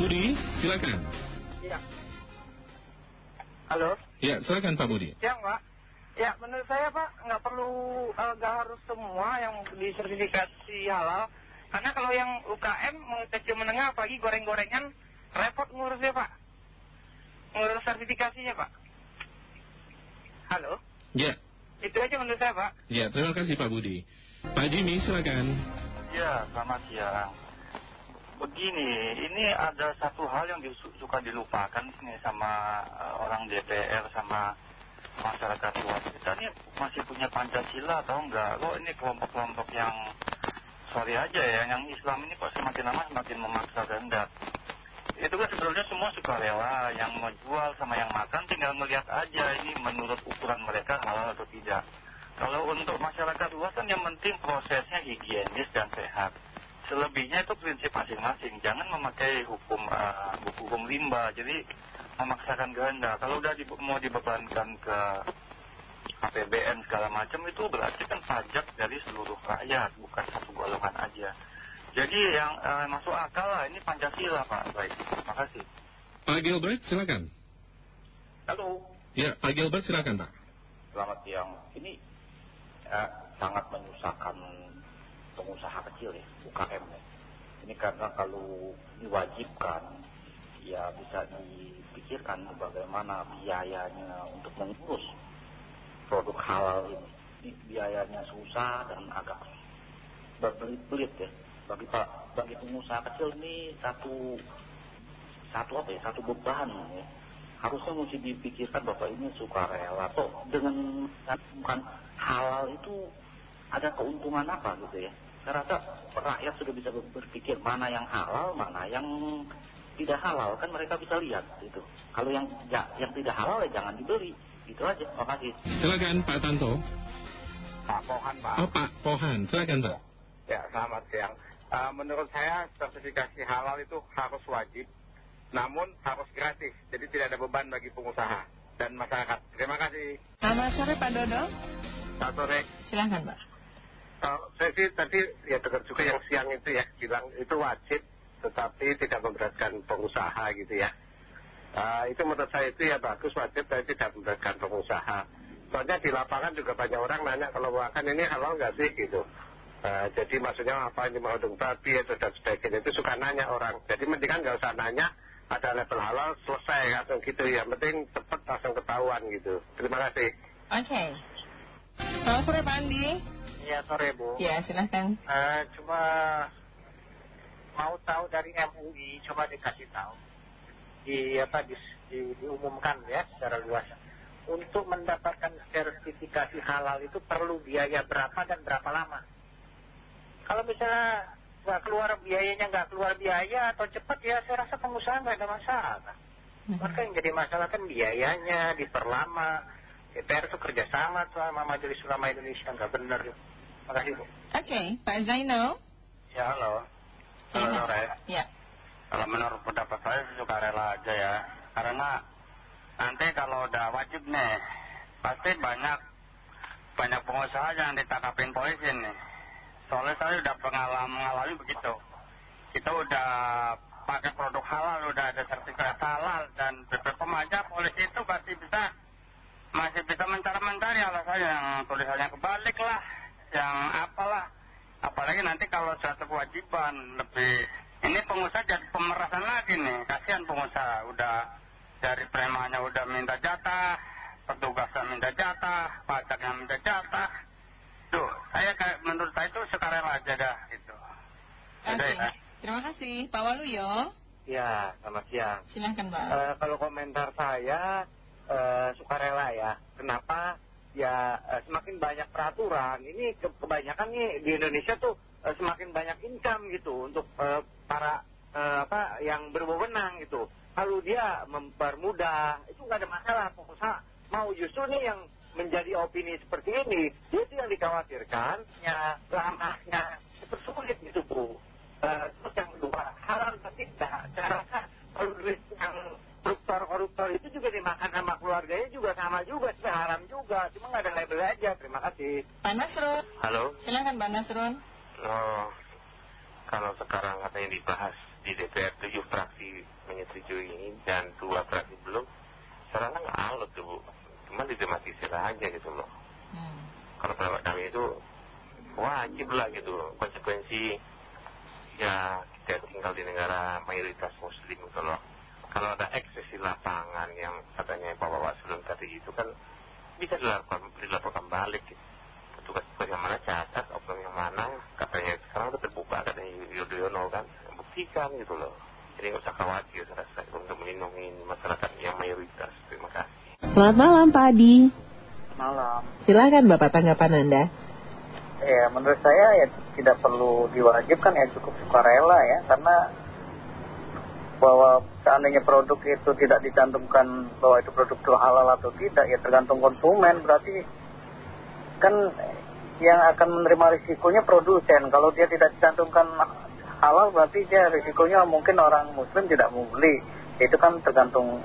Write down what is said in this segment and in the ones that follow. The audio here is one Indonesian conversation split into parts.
Budi, silakan. Iya. Halo? Ya, silakan Pak Budi. Ya, Pak. Ya, menurut saya, Pak, nggak perlu, eh, nggak harus semua yang disertifikasi halal. Karena kalau yang UKM, mau kecil menengah, apalagi goreng-gorengan, repot ngurusnya, Pak. Ngurus sertifikasinya, Pak. Halo? Ya, Itu aja menurut saya, Pak. ya terima kasih Pak Budi. Pak Jimmy, silakan. Ya, selamat siang. Begini, ini ada satu hal yang suka dilupakan nih sama eh, orang DPR sama masyarakat luas kita ini masih punya Pancasila atau enggak? Kok ini kelompok-kelompok yang sorry aja ya, yang Islam ini kok semakin lama semakin memaksa kehendak. Itu kan sebenarnya semua sukarela, yang menjual sama yang makan tinggal melihat aja ini menurut ukuran mereka halal atau tidak. Kalau untuk masyarakat luas kan yang penting prosesnya higienis dan sehat. Selebihnya itu prinsip masing-masing. Jangan memakai hukum eh, hukum limba. Jadi memaksakan kehendak. Kalau udah di- mau dibebankan ke APBN segala macam itu berarti kan pajak dari seluruh rakyat, bukan satu golongan aja. Jadi yang eh, masuk akal lah ini Pancasila Pak. Baik, terima kasih. Pak Gilbert, silakan. Halo, Ya, Pak Gilbert, silakan Pak. selamat siang. Ini eh, sangat menyusahkan pengusaha kecil ya, UKM ya. Ini karena kalau diwajibkan, ya bisa dipikirkan bagaimana biayanya untuk mengurus produk halal ini. Ini biayanya susah dan agak berbelit-belit ya. Bagi pak, bagi pengusaha kecil ini satu satu apa ya, satu beban ya harusnya mesti dipikirkan bahwa ini sukarela atau dengan bukan halal itu ada keuntungan apa gitu ya saya rasa rakyat sudah bisa berpikir mana yang halal mana yang tidak halal kan mereka bisa lihat itu kalau yang ya, yang tidak halal ya jangan dibeli itu aja terima kasih Silakan Pak Tanto. Pak Pohan, Pak. Oh, Pak Pohan, silakan Pak. Ya, selamat siang. Eh, menurut saya sertifikasi halal itu harus wajib, namun harus gratis. Jadi tidak ada beban bagi pengusaha dan masyarakat. Terima kasih. Selamat sore Pak Dodo. Selamat sore. Silahkan Pak. Saya sih tadi ya dengar juga yang siang itu ya bilang itu wajib, tetapi tidak memberatkan pengusaha gitu ya. Eh, itu menurut saya itu ya bagus wajib, tapi tidak memberatkan pengusaha. Soalnya di lapangan juga banyak orang nanya kalau makan ini halal nggak sih gitu. Eh, jadi maksudnya apa ini mau dong babi atau dan sebagainya itu suka nanya orang. Jadi mendingan nggak usah nanya ada level halal selesai langsung gitu ya. Penting cepat langsung ketahuan gitu. Terima kasih. Oke. Selamat sore Pak Andi. Ya, sore, Bu. Ya, silahkan. Eh, cuma mau tahu dari MUI, coba dikasih tahu. Di, apa, di, di- diumumkan ya secara luas. Untuk mendapatkan sertifikasi halal itu perlu biaya berapa dan berapa lama? Kalau misalnya nggak keluar biayanya nggak keluar biaya atau cepat ya saya rasa pengusaha nggak ada masalah. Maka yang jadi masalah kan biayanya diperlama. DPR itu kerjasama sama Majelis Ulama Indonesia nggak benar. Terima kasih Bu. Oke, Pak Zainal. Ya, halo. Halo, sore. Ya. Kalau menurut pendapat saya suka rela aja ya. Karena nanti kalau udah wajib nih, pasti banyak banyak pengusaha yang ditangkapin polisi nih. Soalnya saya udah pengalaman mengalami begitu. Kita udah pakai produk halal, udah ada sertifikat halal dan BPOM aja polisi itu pasti bisa masih bisa mencari-mencari alasannya yang tulisannya kebalik lah, yang apalah. Apalagi nanti kalau suatu kewajiban lebih ini pengusaha jadi pemerasan lagi nih. Kasihan pengusaha udah dari premannya udah minta jatah, petugasnya minta jatah, pajaknya minta jatah. Tuh, saya kayak menurut saya itu sukarela aja dah gitu. Oke. Udah ya. Terima kasih. Pak Waluyo. ya selamat siang Silahkan Pak. Eh, kalau komentar saya eh, sukarela ya. Kenapa? Ya eh, semakin banyak peraturan. Ini ke- kebanyakan nih di Indonesia tuh eh, semakin banyak income gitu untuk eh, para eh, apa yang berwenang gitu. Kalau dia mempermudah itu nggak ada masalah. Pengusaha mau justru nih yang menjadi opini seperti ini itu yang dikhawatirkan ya lamanya dipersulit gitu bu. Eh, terus yang kedua haram tapi tidak. Saya kalau duit yang koruptor-koruptor itu juga dimakan sama keluarganya juga sama juga, sebenarnya haram juga. Cuma nggak ada label aja. Terima kasih. Pak Nasrun. Halo. Silahkan Pak Nasrun. Oh, kalau sekarang katanya dibahas di DPR tujuh fraksi ini dan dua fraksi belum sarana nggak alot tuh bu cuma didramatisir aja gitu loh Hmm. kalau pendapat kami itu wajib lah gitu konsekuensi ya kita tinggal di negara mayoritas muslim gitu loh kalau ada ekses di lapangan yang katanya Pak Bawaslu tadi itu kan bisa dilaporkan, dilaporkan balik gitu. petugas-petugas yang mana catat oknum yang mana katanya sekarang udah terbuka katanya Yudhoyono kan buktikan gitu loh jadi nggak usah khawatir saya rasa untuk melindungi masyarakat yang mayoritas terima kasih Selamat malam Pak Adi. Malam. Silakan Bapak tanggapan Anda. Ya, menurut saya ya tidak perlu diwajibkan ya cukup sukarela ya karena bahwa seandainya produk itu tidak dicantumkan bahwa itu produk itu halal atau tidak ya tergantung konsumen. Berarti kan yang akan menerima risikonya produsen. Kalau dia tidak dicantumkan halal berarti dia risikonya mungkin orang muslim tidak mau beli itu kan tergantung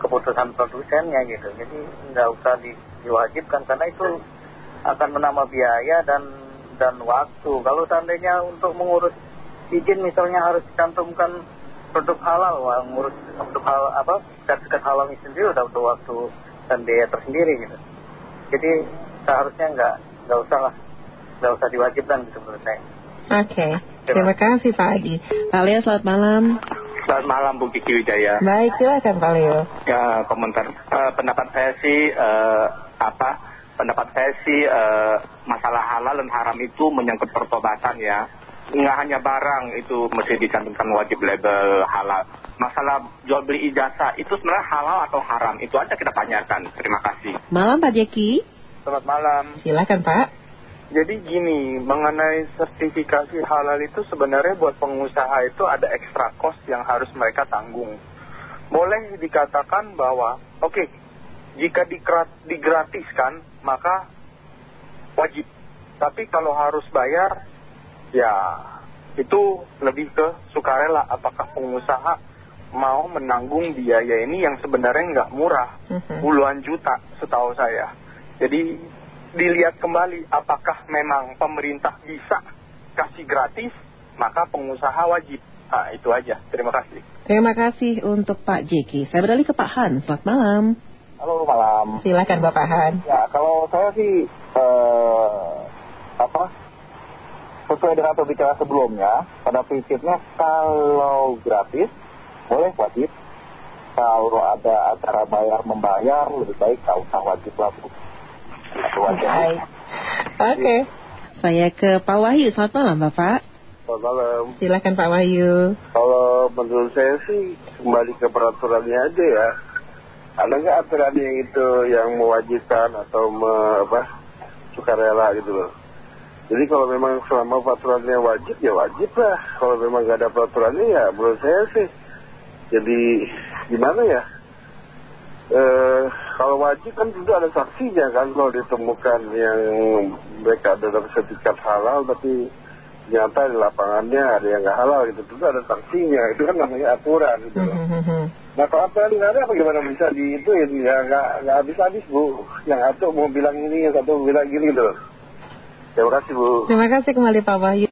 keputusan produsennya gitu. Jadi nggak usah di, diwajibkan karena itu akan menambah biaya dan dan waktu. Kalau seandainya untuk mengurus izin misalnya harus dicantumkan produk halal wah ngurus produk halal apa sertifikat halal ini sendiri udah butuh waktu dan biaya tersendiri gitu jadi seharusnya nggak nggak usah lah nggak usah diwajibkan gitu menurut saya Oke, terima kasih Pak Adi. Pak Leo selamat malam. Selamat malam Bu Kiki Wijaya. Baik, silakan Pak Leo. Ya, komentar Eh, pendapat saya sih eh, apa? Pendapat saya sih eh, masalah halal dan haram itu menyangkut pertobatan ya. Nggak hanya barang itu mesti dicantumkan wajib label halal. Masalah jual beli ijazah itu sebenarnya halal atau haram itu aja kita tanyakan. Terima kasih. Malam Pak Jeki. Selamat malam. Silakan Pak. Jadi gini, mengenai sertifikasi halal itu sebenarnya buat pengusaha itu ada extra cost yang harus mereka tanggung. Boleh dikatakan bahwa, oke, jika dikra- digratiskan, maka wajib. Tapi kalau harus bayar, ya itu lebih ke sukarela. Apakah pengusaha mau menanggung biaya ini yang sebenarnya nggak murah, Mhm. puluhan juta setahu saya. Jadi dilihat kembali apakah memang pemerintah bisa kasih gratis, maka pengusaha wajib. Nah, itu aja. Terima kasih. Terima kasih untuk Pak Jeki. Saya beralih ke Pak Han. Selamat malam. Halo malam. Silakan Bapak Han. Ya kalau saya sih eh, apa sesuai dengan pembicaraan sebelumnya pada prinsipnya kalau gratis boleh wajib kalau ada acara bayar membayar lebih baik nggak usah wajib lah Bu. Itu aja. Baik. Oke. Saya ke Pak Wahyu. Selamat malam Bapak. Selamat malam. Silakan Pak Wahyu. Kalau menurut saya sih kembali ke peraturannya aja ya. Ada nggak aturan yang itu yang mewajibkan atau me, apa sukarela gitu loh. Jadi kalau memang selama peraturannya wajib ya wajib lah. Kalau memang nggak ada peraturannya ya menurut saya sih jadi gimana ya? Eh, kalau wajib kan tentu ada saksinya kan kalau ditemukan yang mereka ada dalam sertifikat halal tapi ternyata di lapangannya ada yang nggak halal gitu tentu ada sanksinya itu kan namanya aturan gitu loh. Nah kalau aturan nggak ada bagaimana bisa di itu ya nggak nggak habis habis bu. Yang satu mau bilang ini yang satu mau bilang gini loh. Terima kasih bu. Terima kasih kembali Pak Wahyu.